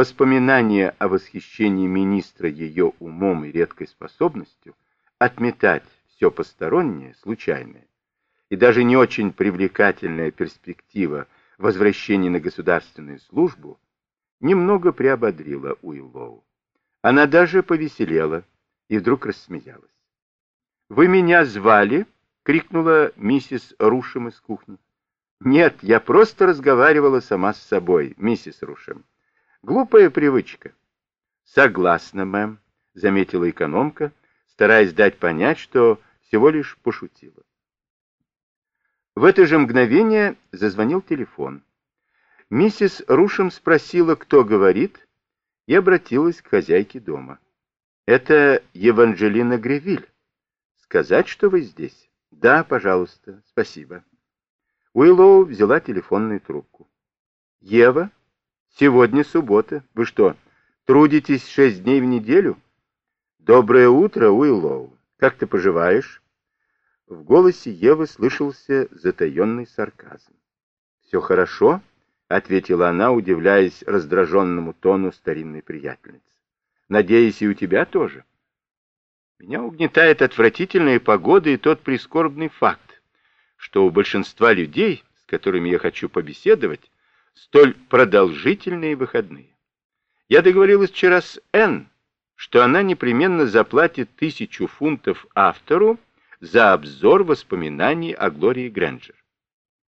Воспоминание о восхищении министра ее умом и редкой способностью отметать все постороннее, случайное, и даже не очень привлекательная перспектива возвращения на государственную службу немного приободрила Уиллоу. Она даже повеселела и вдруг рассмеялась. «Вы меня звали?» — крикнула миссис Рушем из кухни. «Нет, я просто разговаривала сама с собой, миссис Рушем. Глупая привычка». «Согласна, мэм», — заметила экономка, стараясь дать понять, что всего лишь пошутила. В это же мгновение зазвонил телефон. Миссис Рушем спросила, кто говорит, и обратилась к хозяйке дома. «Это Еванжелина Гревиль. Сказать, что вы здесь?» «Да, пожалуйста, спасибо». Уиллоу взяла телефонную трубку. «Ева, сегодня суббота. Вы что, трудитесь шесть дней в неделю?» «Доброе утро, Уиллоу. Как ты поживаешь?» В голосе Евы слышался затаенный сарказм. «Все хорошо?» — ответила она, удивляясь раздраженному тону старинной приятельницы. «Надеюсь, и у тебя тоже?» Меня угнетает отвратительная погода и тот прискорбный факт, что у большинства людей, с которыми я хочу побеседовать, столь продолжительные выходные. Я договорилась вчера с Энн, что она непременно заплатит тысячу фунтов автору, за обзор воспоминаний о Глории Грэнджер.